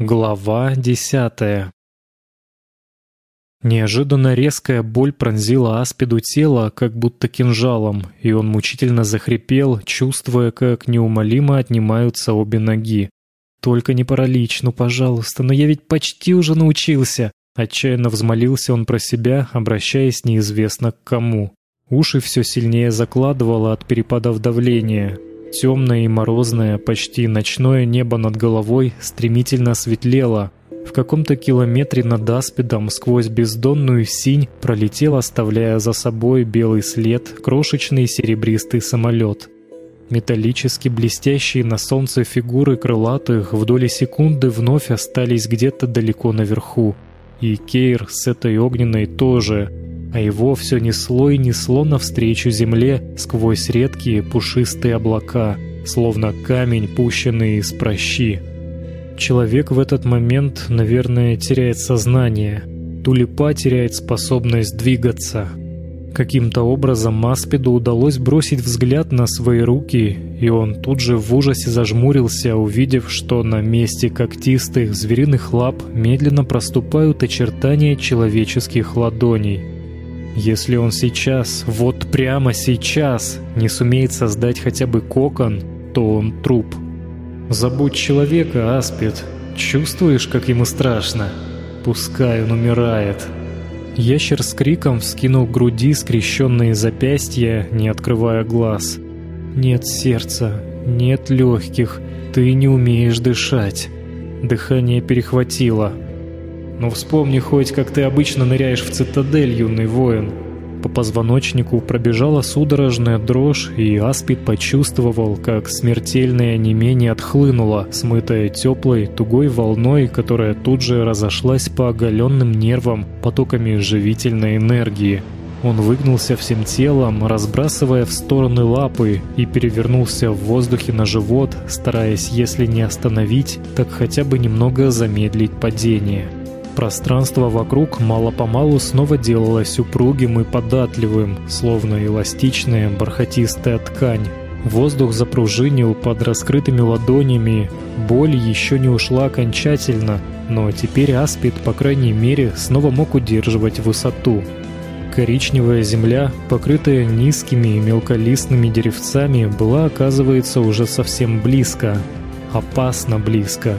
Глава десятая Неожиданно резкая боль пронзила аспиду тело, как будто кинжалом, и он мучительно захрипел, чувствуя, как неумолимо отнимаются обе ноги. «Только не паралич, ну, пожалуйста, но я ведь почти уже научился!» Отчаянно взмолился он про себя, обращаясь неизвестно к кому. Уши все сильнее закладывало от перепадов давления. Темное и морозное, почти ночное небо над головой стремительно светлело. В каком-то километре над аспидом сквозь бездонную синь пролетел, оставляя за собой белый след, крошечный серебристый самолет. Металлически блестящие на солнце фигуры крылатых в доли секунды вновь остались где-то далеко наверху. И Кейр с этой огненной тоже — а его все несло и несло навстречу земле сквозь редкие пушистые облака, словно камень, пущенный из прощи. Человек в этот момент, наверное, теряет сознание. Тулипа теряет способность двигаться. Каким-то образом Маспиду удалось бросить взгляд на свои руки, и он тут же в ужасе зажмурился, увидев, что на месте когтистых звериных лап медленно проступают очертания человеческих ладоней. Если он сейчас, вот прямо сейчас, не сумеет создать хотя бы кокон, то он труп. Забудь человека, Аспид. Чувствуешь, как ему страшно? Пускай он умирает. Ящер с криком вскинул к груди скрещенные запястья, не открывая глаз. «Нет сердца, нет легких, ты не умеешь дышать». Дыхание перехватило. Но вспомни хоть, как ты обычно ныряешь в цитадель, юный воин. По позвоночнику пробежала судорожная дрожь, и Аспид почувствовал, как смертельное онемение отхлынуло, смытое теплой, тугой волной, которая тут же разошлась по оголенным нервам потоками живительной энергии. Он выгнулся всем телом, разбрасывая в стороны лапы, и перевернулся в воздухе на живот, стараясь, если не остановить, так хотя бы немного замедлить падение. Пространство вокруг мало-помалу снова делалось упругим и податливым, словно эластичная бархатистая ткань. Воздух запружинил под раскрытыми ладонями, боль еще не ушла окончательно, но теперь Аспид, по крайней мере, снова мог удерживать высоту. Коричневая земля, покрытая низкими и мелколистными деревцами, была, оказывается, уже совсем близко. Опасно близко.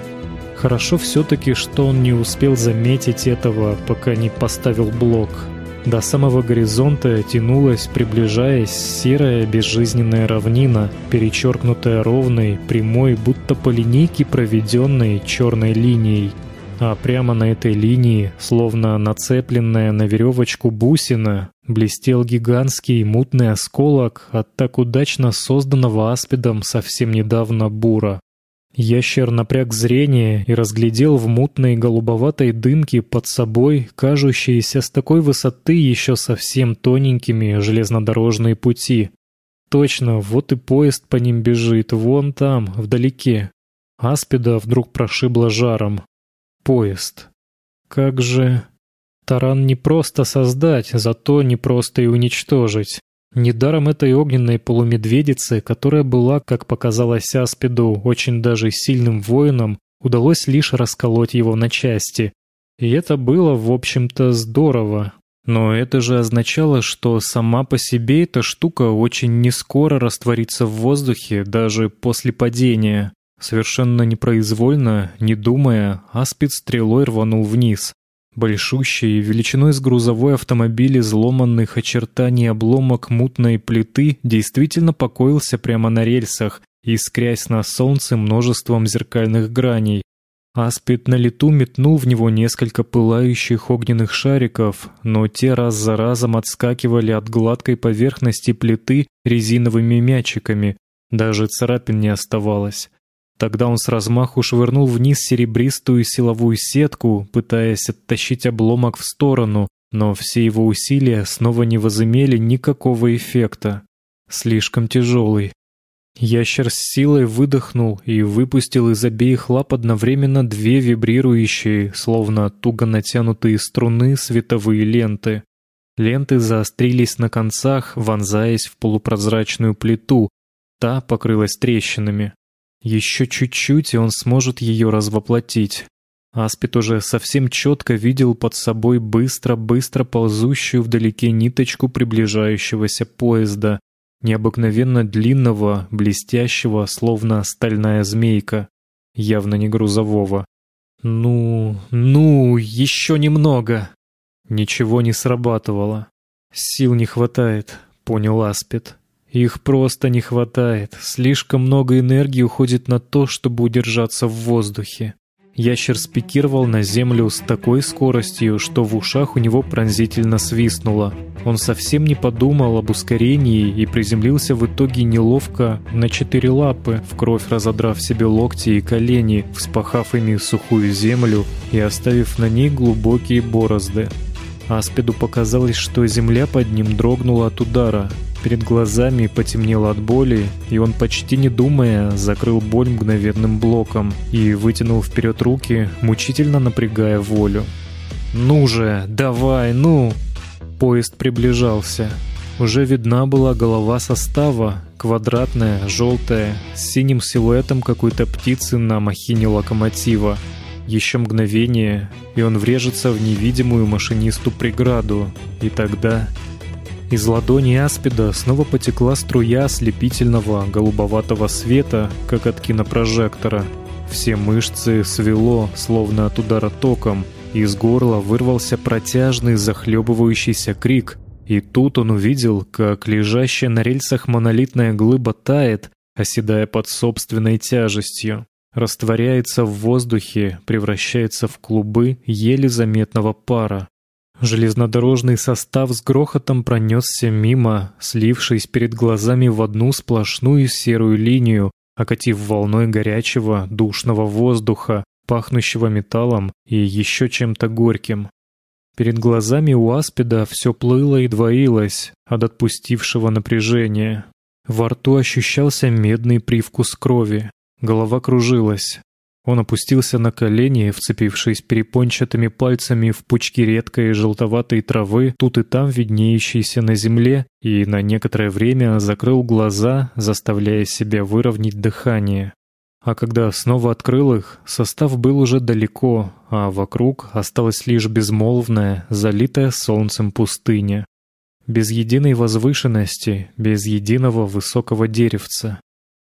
Хорошо все-таки, что он не успел заметить этого, пока не поставил блок. До самого горизонта тянулась, приближаясь, серая безжизненная равнина, перечеркнутая ровной, прямой, будто по линейке проведенной черной линией. А прямо на этой линии, словно нацепленная на веревочку бусина, блестел гигантский мутный осколок от так удачно созданного аспидом совсем недавно бура. Ящер напряг зрение и разглядел в мутной голубоватой дымке под собой кажущиеся с такой высоты еще совсем тоненькими железнодорожные пути. Точно, вот и поезд по ним бежит, вон там, вдалеке. Аспида вдруг прошибло жаром. Поезд. Как же... Таран не просто создать, зато не просто и уничтожить. Недаром этой огненной полумедведице, которая была, как показалось Аспиду, очень даже сильным воином, удалось лишь расколоть его на части. И это было, в общем-то, здорово. Но это же означало, что сама по себе эта штука очень нескоро растворится в воздухе, даже после падения. Совершенно непроизвольно, не думая, Аспид стрелой рванул вниз. Большущий, величиной с грузовой автомобиль изломанных очертаний обломок мутной плиты действительно покоился прямо на рельсах, искрясь на солнце множеством зеркальных граней. Аспид на лету метнул в него несколько пылающих огненных шариков, но те раз за разом отскакивали от гладкой поверхности плиты резиновыми мячиками, даже царапин не оставалось. Тогда он с размаху швырнул вниз серебристую силовую сетку, пытаясь оттащить обломок в сторону, но все его усилия снова не возымели никакого эффекта. Слишком тяжелый. Ящер с силой выдохнул и выпустил из обеих лап одновременно две вибрирующие, словно туго натянутые струны, световые ленты. Ленты заострились на концах, вонзаясь в полупрозрачную плиту. Та покрылась трещинами. Еще чуть-чуть, и он сможет ее развоплотить. Аспид уже совсем четко видел под собой быстро-быстро ползущую вдалеке ниточку приближающегося поезда, необыкновенно длинного, блестящего, словно стальная змейка, явно не грузового. «Ну, ну, еще немного!» Ничего не срабатывало. «Сил не хватает», — понял Аспид. «Их просто не хватает. Слишком много энергии уходит на то, чтобы удержаться в воздухе. Ящер спикировал на землю с такой скоростью, что в ушах у него пронзительно свистнуло. Он совсем не подумал об ускорении и приземлился в итоге неловко на четыре лапы, в кровь разодрав себе локти и колени, вспахав ими сухую землю и оставив на ней глубокие борозды. Аспиду показалось, что земля под ним дрогнула от удара, Перед глазами потемнело от боли, и он, почти не думая, закрыл боль мгновенным блоком и вытянул вперед руки, мучительно напрягая волю. «Ну же, давай, ну!» Поезд приближался. Уже видна была голова состава, квадратная, желтая, с синим силуэтом какой-то птицы на махине локомотива. Еще мгновение, и он врежется в невидимую машинисту преграду, и тогда из ладони Аспида снова потекла струя ослепительного голубоватого света, как от кинопрожектора. Все мышцы свело, словно от удара током, из горла вырвался протяжный захлебывающийся крик. И тут он увидел, как лежащая на рельсах монолитная глыба тает, оседая под собственной тяжестью, растворяется в воздухе, превращается в клубы еле заметного пара. Железнодорожный состав с грохотом пронесся мимо, слившись перед глазами в одну сплошную серую линию, окатив волной горячего, душного воздуха, пахнущего металлом и еще чем-то горьким. Перед глазами у аспида все плыло и двоилось от отпустившего напряжения. Во рту ощущался медный привкус крови, голова кружилась, он опустился на колени, вцепившись перепончатыми пальцами в пучки редкой желтоватой травы, тут и там виднеющейся на земле, и на некоторое время закрыл глаза, заставляя себя выровнять дыхание. А когда снова открыл их, состав был уже далеко, а вокруг осталась лишь безмолвная, залитая солнцем пустыня. Без единой возвышенности, без единого высокого деревца.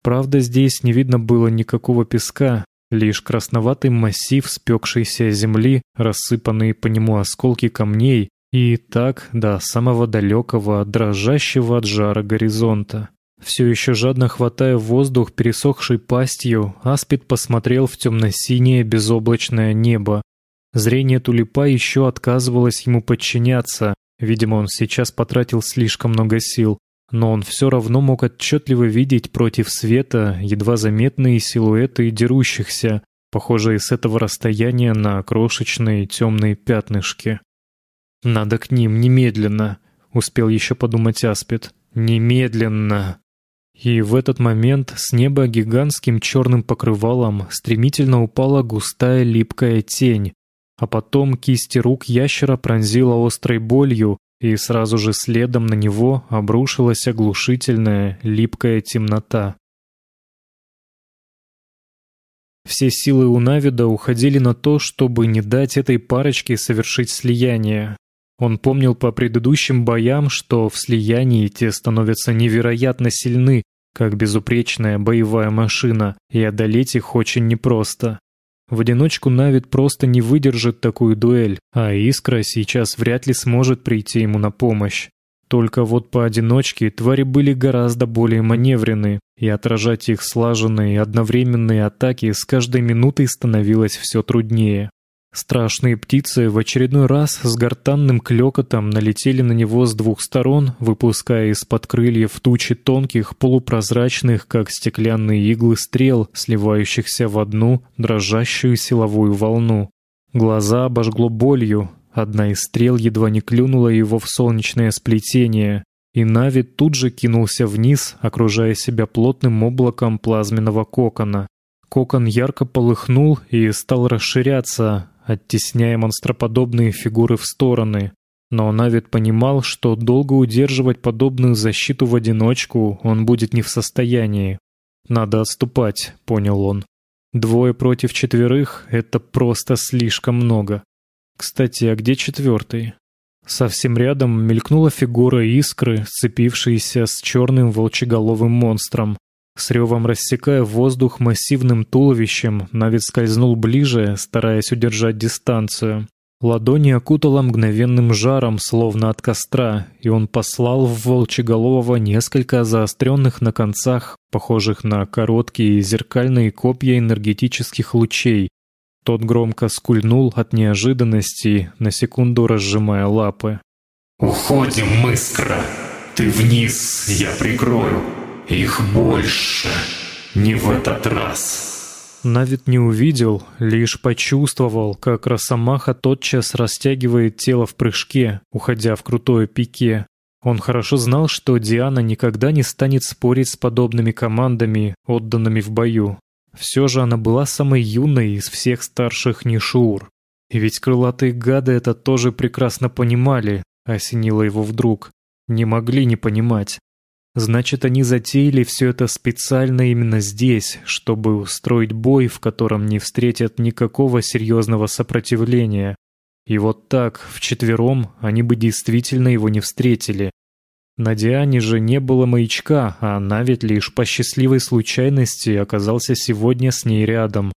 Правда, здесь не видно было никакого песка, Лишь красноватый массив спекшейся земли, рассыпанные по нему осколки камней, и так до самого далекого, дрожащего от жара горизонта. Все еще жадно хватая воздух пересохшей пастью, Аспид посмотрел в темно-синее безоблачное небо. Зрение тулипа еще отказывалось ему подчиняться, видимо, он сейчас потратил слишком много сил но он все равно мог отчетливо видеть против света едва заметные силуэты дерущихся, похожие с этого расстояния на крошечные темные пятнышки. «Надо к ним немедленно», — успел еще подумать Аспид. «Немедленно!» И в этот момент с неба гигантским черным покрывалом стремительно упала густая липкая тень, а потом кисти рук ящера пронзила острой болью, и сразу же следом на него обрушилась оглушительная, липкая темнота. Все силы у Навида уходили на то, чтобы не дать этой парочке совершить слияние. Он помнил по предыдущим боям, что в слиянии те становятся невероятно сильны, как безупречная боевая машина, и одолеть их очень непросто. В одиночку Навид просто не выдержит такую дуэль, а Искра сейчас вряд ли сможет прийти ему на помощь. Только вот поодиночке твари были гораздо более маневренны, и отражать их слаженные одновременные атаки с каждой минутой становилось все труднее. Страшные птицы в очередной раз с гортанным клёкотом налетели на него с двух сторон, выпуская из-под крыльев тучи тонких, полупрозрачных, как стеклянные иглы стрел, сливающихся в одну дрожащую силовую волну. Глаза обожгло болью, одна из стрел едва не клюнула его в солнечное сплетение, и Нави тут же кинулся вниз, окружая себя плотным облаком плазменного кокона. Кокон ярко полыхнул и стал расширяться, оттесняя монстроподобные фигуры в стороны. Но Навид понимал, что долго удерживать подобную защиту в одиночку он будет не в состоянии. «Надо отступать», — понял он. Двое против четверых — это просто слишком много. Кстати, а где четвертый? Совсем рядом мелькнула фигура искры, сцепившаяся с черным волчеголовым монстром. С ревом рассекая воздух массивным туловищем, Навид скользнул ближе, стараясь удержать дистанцию. Ладони окутало мгновенным жаром, словно от костра, и он послал в волчеголового несколько заостренных на концах, похожих на короткие зеркальные копья энергетических лучей. Тот громко скульнул от неожиданности, на секунду разжимая лапы. «Уходим, Искра! Ты вниз, я прикрою! Их больше! Не в этот раз!» Навид не увидел, лишь почувствовал, как Росомаха тотчас растягивает тело в прыжке, уходя в крутое пике. Он хорошо знал, что Диана никогда не станет спорить с подобными командами, отданными в бою. Все же она была самой юной из всех старших Нишур. И ведь крылатые гады это тоже прекрасно понимали, осенило его вдруг. Не могли не понимать. Значит, они затеяли все это специально именно здесь, чтобы устроить бой, в котором не встретят никакого серьезного сопротивления. И вот так, вчетвером, они бы действительно его не встретили. На Диане же не было маячка, а она лишь по счастливой случайности оказался сегодня с ней рядом.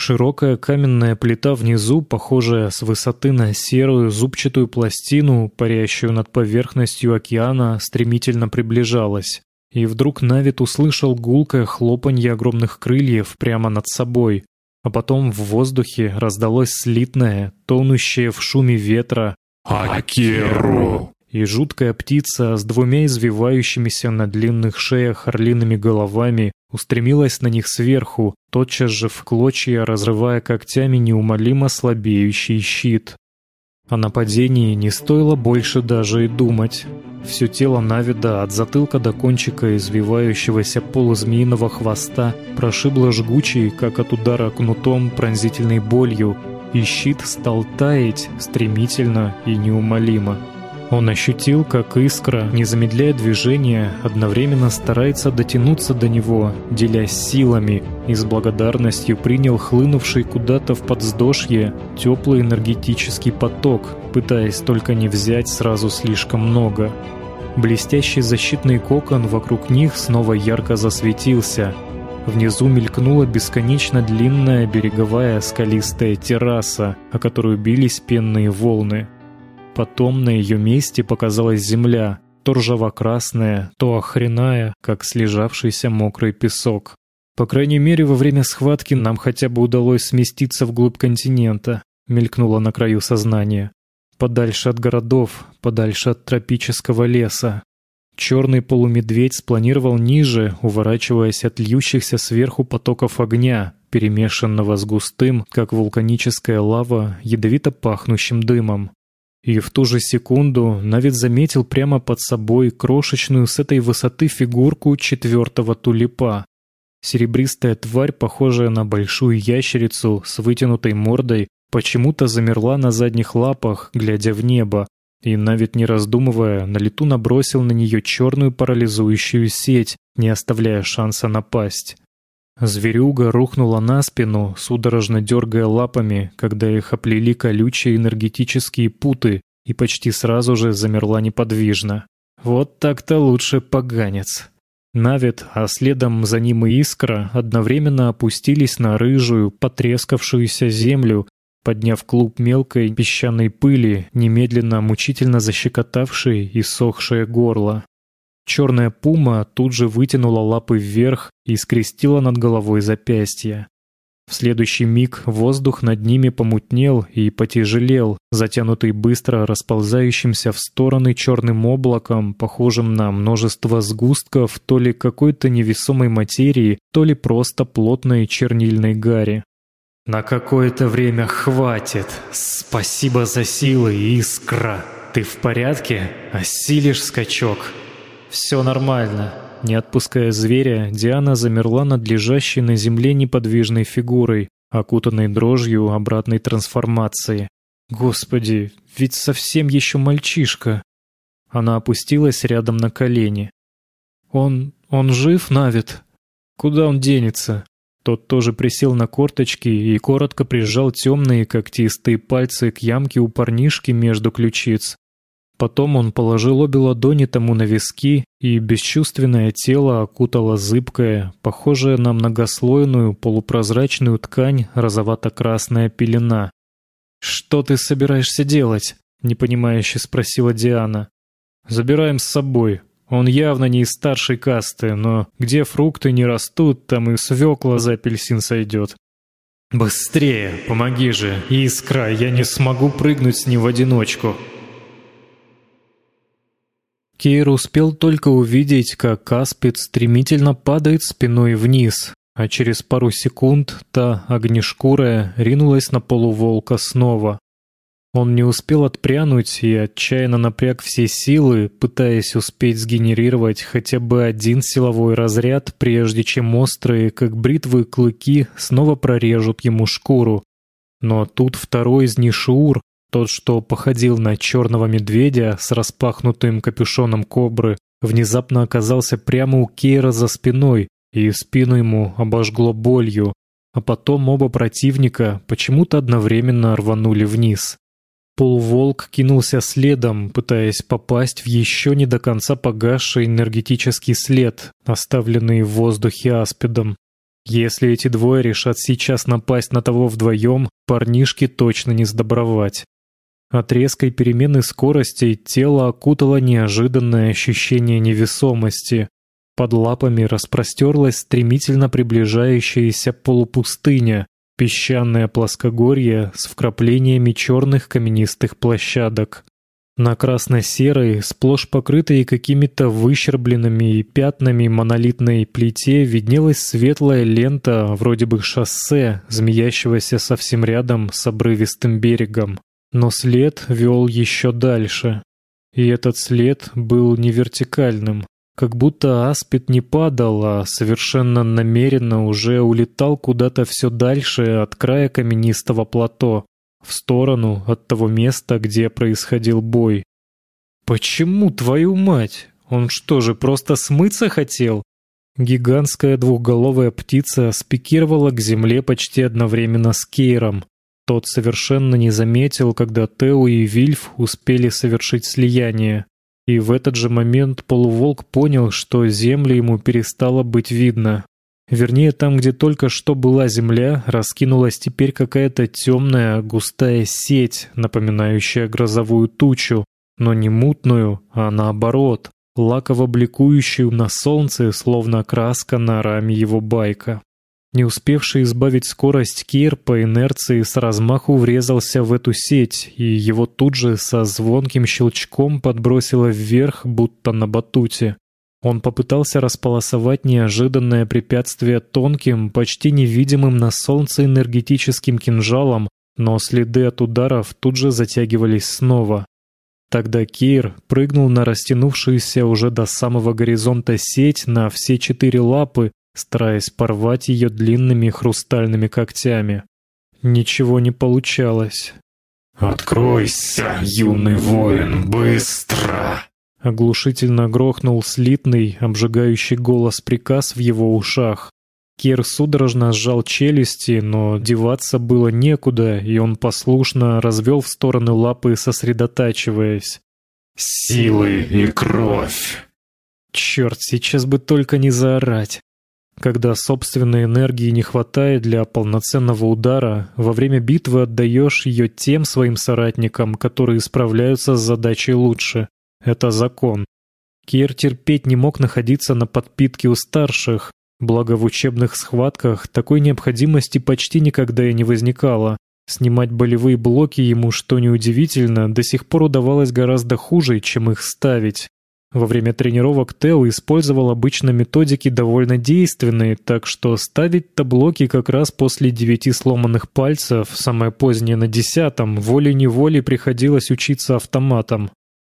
Широкая каменная плита внизу, похожая с высоты на серую зубчатую пластину, парящую над поверхностью океана, стремительно приближалась. И вдруг Навид услышал гулкое хлопанье огромных крыльев прямо над собой. А потом в воздухе раздалось слитное, тонущее в шуме ветра «Акеру!» и жуткая птица с двумя извивающимися на длинных шеях орлиными головами устремилась на них сверху, тотчас же в клочья, разрывая когтями неумолимо слабеющий щит. О нападении не стоило больше даже и думать. Все тело Навида от затылка до кончика извивающегося полузмеиного хвоста прошибло жгучей, как от удара кнутом, пронзительной болью, и щит стал таять стремительно и неумолимо. Он ощутил, как искра, не замедляя движения, одновременно старается дотянуться до него, делясь силами, и с благодарностью принял хлынувший куда-то в подздошье теплый энергетический поток, пытаясь только не взять сразу слишком много. Блестящий защитный кокон вокруг них снова ярко засветился. Внизу мелькнула бесконечно длинная береговая скалистая терраса, о которую бились пенные волны. Потом на ее месте показалась земля, то ржаво-красная, то охреная, как слежавшийся мокрый песок. По крайней мере, во время схватки нам хотя бы удалось сместиться вглубь континента, мелькнуло на краю сознания. Подальше от городов, подальше от тропического леса. Черный полумедведь спланировал ниже, уворачиваясь от льющихся сверху потоков огня, перемешанного с густым, как вулканическая лава, ядовито пахнущим дымом. И в ту же секунду Навид заметил прямо под собой крошечную с этой высоты фигурку четвертого тулипа. Серебристая тварь, похожая на большую ящерицу с вытянутой мордой, почему-то замерла на задних лапах, глядя в небо, и Навид, не раздумывая, на лету набросил на нее черную парализующую сеть, не оставляя шанса напасть. Зверюга рухнула на спину, судорожно дергая лапами, когда их оплели колючие энергетические путы, и почти сразу же замерла неподвижно. Вот так-то лучше поганец. Навид, а следом за ним и Искра одновременно опустились на рыжую, потрескавшуюся землю, подняв клуб мелкой песчаной пыли, немедленно мучительно защекотавшей и сохшее горло. Черная пума тут же вытянула лапы вверх и скрестила над головой запястья. В следующий миг воздух над ними помутнел и потяжелел, затянутый быстро расползающимся в стороны черным облаком, похожим на множество сгустков то ли какой-то невесомой материи, то ли просто плотной чернильной гари. «На какое-то время хватит. Спасибо за силы, Искра. Ты в порядке? Осилишь скачок?» «Все нормально». Не отпуская зверя, Диана замерла над лежащей на земле неподвижной фигурой, окутанной дрожью обратной трансформации. «Господи, ведь совсем еще мальчишка!» Она опустилась рядом на колени. «Он... он жив, Навид? Куда он денется? Тот тоже присел на корточки и коротко прижал темные когтистые пальцы к ямке у парнишки между ключиц. Потом он положил обе ладони тому на виски, и бесчувственное тело окутало зыбкое, похожее на многослойную полупрозрачную ткань розовато-красная пелена. «Что ты собираешься делать?» — непонимающе спросила Диана. «Забираем с собой. Он явно не из старшей касты, но где фрукты не растут, там и свекла за апельсин сойдет». «Быстрее, помоги же, Искра, я не смогу прыгнуть с ним в одиночку». Кейр успел только увидеть, как Каспид стремительно падает спиной вниз, а через пару секунд та огнешкурая ринулась на полуволка снова. Он не успел отпрянуть и отчаянно напряг все силы, пытаясь успеть сгенерировать хотя бы один силовой разряд, прежде чем острые, как бритвы, клыки снова прорежут ему шкуру. Но тут второй из Нишуур, тот, что походил на черного медведя с распахнутым капюшоном кобры, внезапно оказался прямо у Кейра за спиной, и спину ему обожгло болью, а потом оба противника почему-то одновременно рванули вниз. Полуволк кинулся следом, пытаясь попасть в еще не до конца погасший энергетический след, оставленный в воздухе аспидом. Если эти двое решат сейчас напасть на того вдвоем, парнишке точно не сдобровать. От резкой перемены скорости тело окутало неожиданное ощущение невесомости. Под лапами распростерлась стремительно приближающаяся полупустыня, песчаное плоскогорье с вкраплениями черных каменистых площадок. На красно-серой, сплошь покрытой какими-то выщербленными пятнами монолитной плите виднелась светлая лента, вроде бы шоссе, змеящегося совсем рядом с обрывистым берегом. Но след вел еще дальше. И этот след был не вертикальным, как будто аспид не падал, а совершенно намеренно уже улетал куда-то все дальше от края каменистого плато, в сторону от того места, где происходил бой. «Почему, твою мать? Он что же, просто смыться хотел?» Гигантская двухголовая птица спикировала к земле почти одновременно с Кейром. Тот совершенно не заметил, когда Тео и Вильф успели совершить слияние. И в этот же момент полуволк понял, что земли ему перестало быть видно. Вернее, там, где только что была земля, раскинулась теперь какая-то темная, густая сеть, напоминающая грозовую тучу, но не мутную, а наоборот, лаково бликующую на солнце, словно краска на раме его байка. Не успевший избавить скорость Кир по инерции с размаху врезался в эту сеть, и его тут же со звонким щелчком подбросило вверх, будто на батуте. Он попытался располосовать неожиданное препятствие тонким, почти невидимым на солнце энергетическим кинжалом, но следы от ударов тут же затягивались снова. Тогда Кир прыгнул на растянувшуюся уже до самого горизонта сеть на все четыре лапы стараясь порвать ее длинными хрустальными когтями. Ничего не получалось. «Откройся, юный воин, быстро!» Оглушительно грохнул слитный, обжигающий голос приказ в его ушах. Кир судорожно сжал челюсти, но деваться было некуда, и он послушно развел в стороны лапы, сосредотачиваясь. «Силы и кровь!» Черт, сейчас бы только не заорать. Когда собственной энергии не хватает для полноценного удара, во время битвы отдаешь ее тем своим соратникам, которые справляются с задачей лучше. Это закон. Кир терпеть не мог находиться на подпитке у старших, благо в учебных схватках такой необходимости почти никогда и не возникало. Снимать болевые блоки ему, что неудивительно, до сих пор удавалось гораздо хуже, чем их ставить. Во время тренировок Тео использовал обычно методики довольно действенные, так что ставить таблоки как раз после девяти сломанных пальцев, самое позднее на десятом, волей-неволей приходилось учиться автоматом.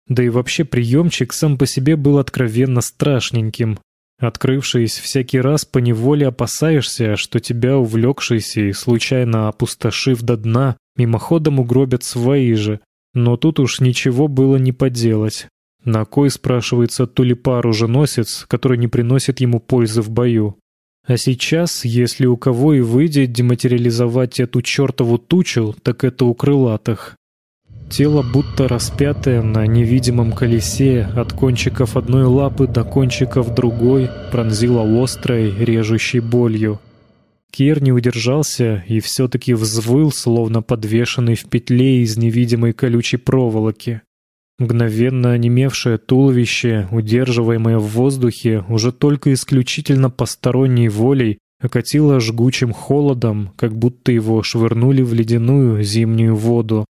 Да и вообще приемчик сам по себе был откровенно страшненьким. Открывшись, всякий раз поневоле опасаешься, что тебя, увлекшийся и случайно опустошив до дна, мимоходом угробят свои же. Но тут уж ничего было не поделать. На кой, спрашивается, тулипар-оруженосец, который не приносит ему пользы в бою? А сейчас, если у кого и выйдет дематериализовать эту чертову тучу, так это у крылатых. Тело будто распятое на невидимом колесе, от кончиков одной лапы до кончиков другой, пронзило острой, режущей болью. Кир не удержался и все-таки взвыл, словно подвешенный в петле из невидимой колючей проволоки. Мгновенно онемевшее туловище, удерживаемое в воздухе, уже только исключительно посторонней волей, окатило жгучим холодом, как будто его швырнули в ледяную зимнюю воду.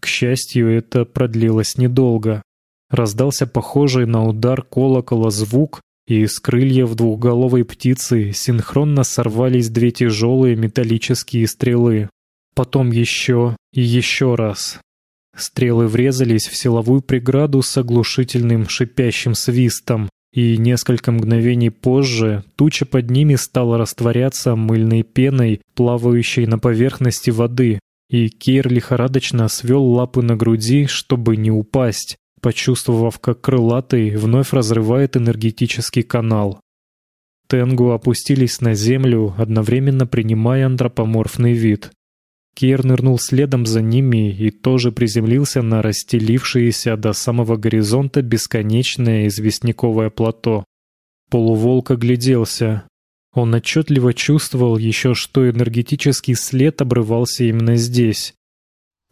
К счастью, это продлилось недолго. Раздался похожий на удар колокола звук, и с крыльев двухголовой птицы синхронно сорвались две тяжелые металлические стрелы. Потом еще и еще раз. Стрелы врезались в силовую преграду с оглушительным шипящим свистом, и несколько мгновений позже туча под ними стала растворяться мыльной пеной, плавающей на поверхности воды, и Кейр лихорадочно свел лапы на груди, чтобы не упасть, почувствовав, как крылатый вновь разрывает энергетический канал. Тенгу опустились на землю, одновременно принимая антропоморфный вид. Кир нырнул следом за ними и тоже приземлился на расстелившееся до самого горизонта бесконечное известняковое плато. Полуволк огляделся. Он отчетливо чувствовал еще, что энергетический след обрывался именно здесь.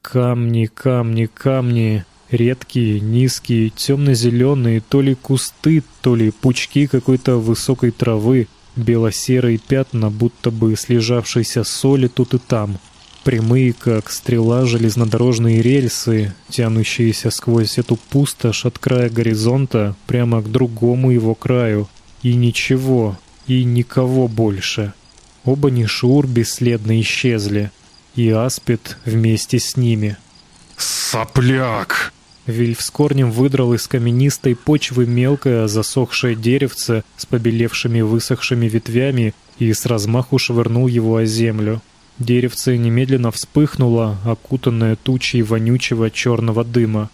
Камни, камни, камни. Редкие, низкие, темно-зеленые, то ли кусты, то ли пучки какой-то высокой травы, бело-серые пятна, будто бы слежавшейся соли тут и там. Прямые, как стрела, железнодорожные рельсы, тянущиеся сквозь эту пустошь от края горизонта прямо к другому его краю. И ничего, и никого больше. Оба Нишур бесследно исчезли, и Аспид вместе с ними. «Сопляк!» Вильф с корнем выдрал из каменистой почвы мелкое засохшее деревце с побелевшими высохшими ветвями и с размаху швырнул его о землю. Деревце немедленно вспыхнуло, окутанное тучей вонючего черного дыма.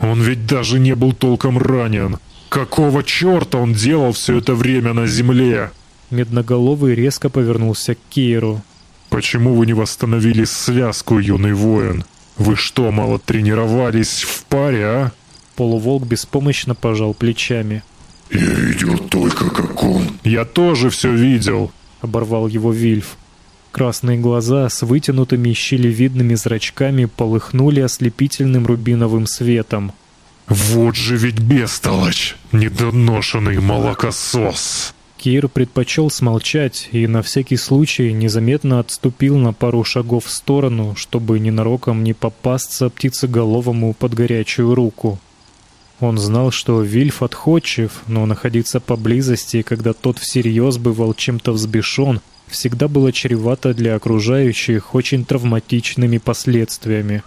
«Он ведь даже не был толком ранен! Какого черта он делал все это время на земле?» Медноголовый резко повернулся к Кейру. «Почему вы не восстановили связку, юный воин?» «Вы что, мало тренировались в паре, а?» Полуволк беспомощно пожал плечами. «Я видел только, как он...» «Я тоже все видел!» — оборвал его Вильф. Красные глаза с вытянутыми щелевидными зрачками полыхнули ослепительным рубиновым светом. «Вот же ведь бестолочь! Недоношенный молокосос!» Кир предпочел смолчать и на всякий случай незаметно отступил на пару шагов в сторону, чтобы ненароком не попасться птицеголовому под горячую руку. Он знал, что Вильф отходчив, но находиться поблизости, когда тот всерьез бывал чем-то взбешен, всегда было чревато для окружающих очень травматичными последствиями.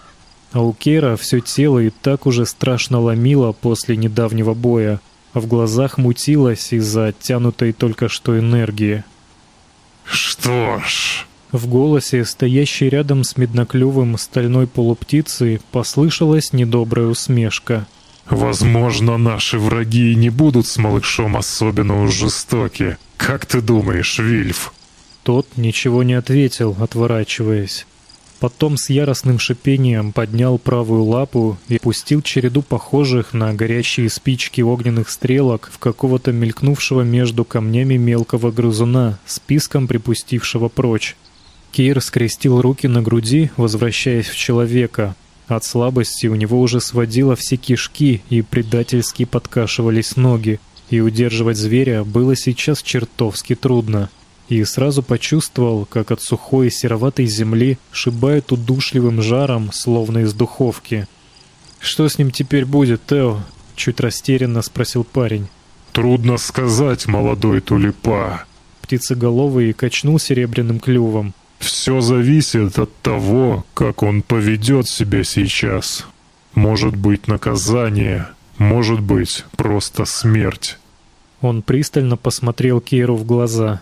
А у Кера все тело и так уже страшно ломило после недавнего боя — в глазах мутилось из-за оттянутой только что энергии. «Что ж...» В голосе, стоящей рядом с медноклювым стальной полуптицей, послышалась недобрая усмешка. «Возможно, наши враги не будут с малышом особенно уж жестоки. Как ты думаешь, Вильф?» Тот ничего не ответил, отворачиваясь. Потом с яростным шипением поднял правую лапу и пустил череду похожих на горящие спички огненных стрелок в какого-то мелькнувшего между камнями мелкого грызуна, списком припустившего прочь. Кир скрестил руки на груди, возвращаясь в человека. От слабости у него уже сводило все кишки и предательски подкашивались ноги, и удерживать зверя было сейчас чертовски трудно и сразу почувствовал, как от сухой сероватой земли шибает удушливым жаром, словно из духовки. «Что с ним теперь будет, Тео?» — чуть растерянно спросил парень. «Трудно сказать, молодой тулипа». Птицеголовый качнул серебряным клювом. «Все зависит от того, как он поведет себя сейчас. Может быть наказание, может быть просто смерть». Он пристально посмотрел Кейру в глаза.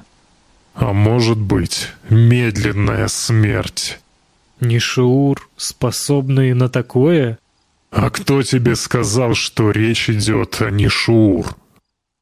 А может быть, медленная смерть. Нишиур, способный на такое? А кто тебе сказал, что речь идет о Нишур?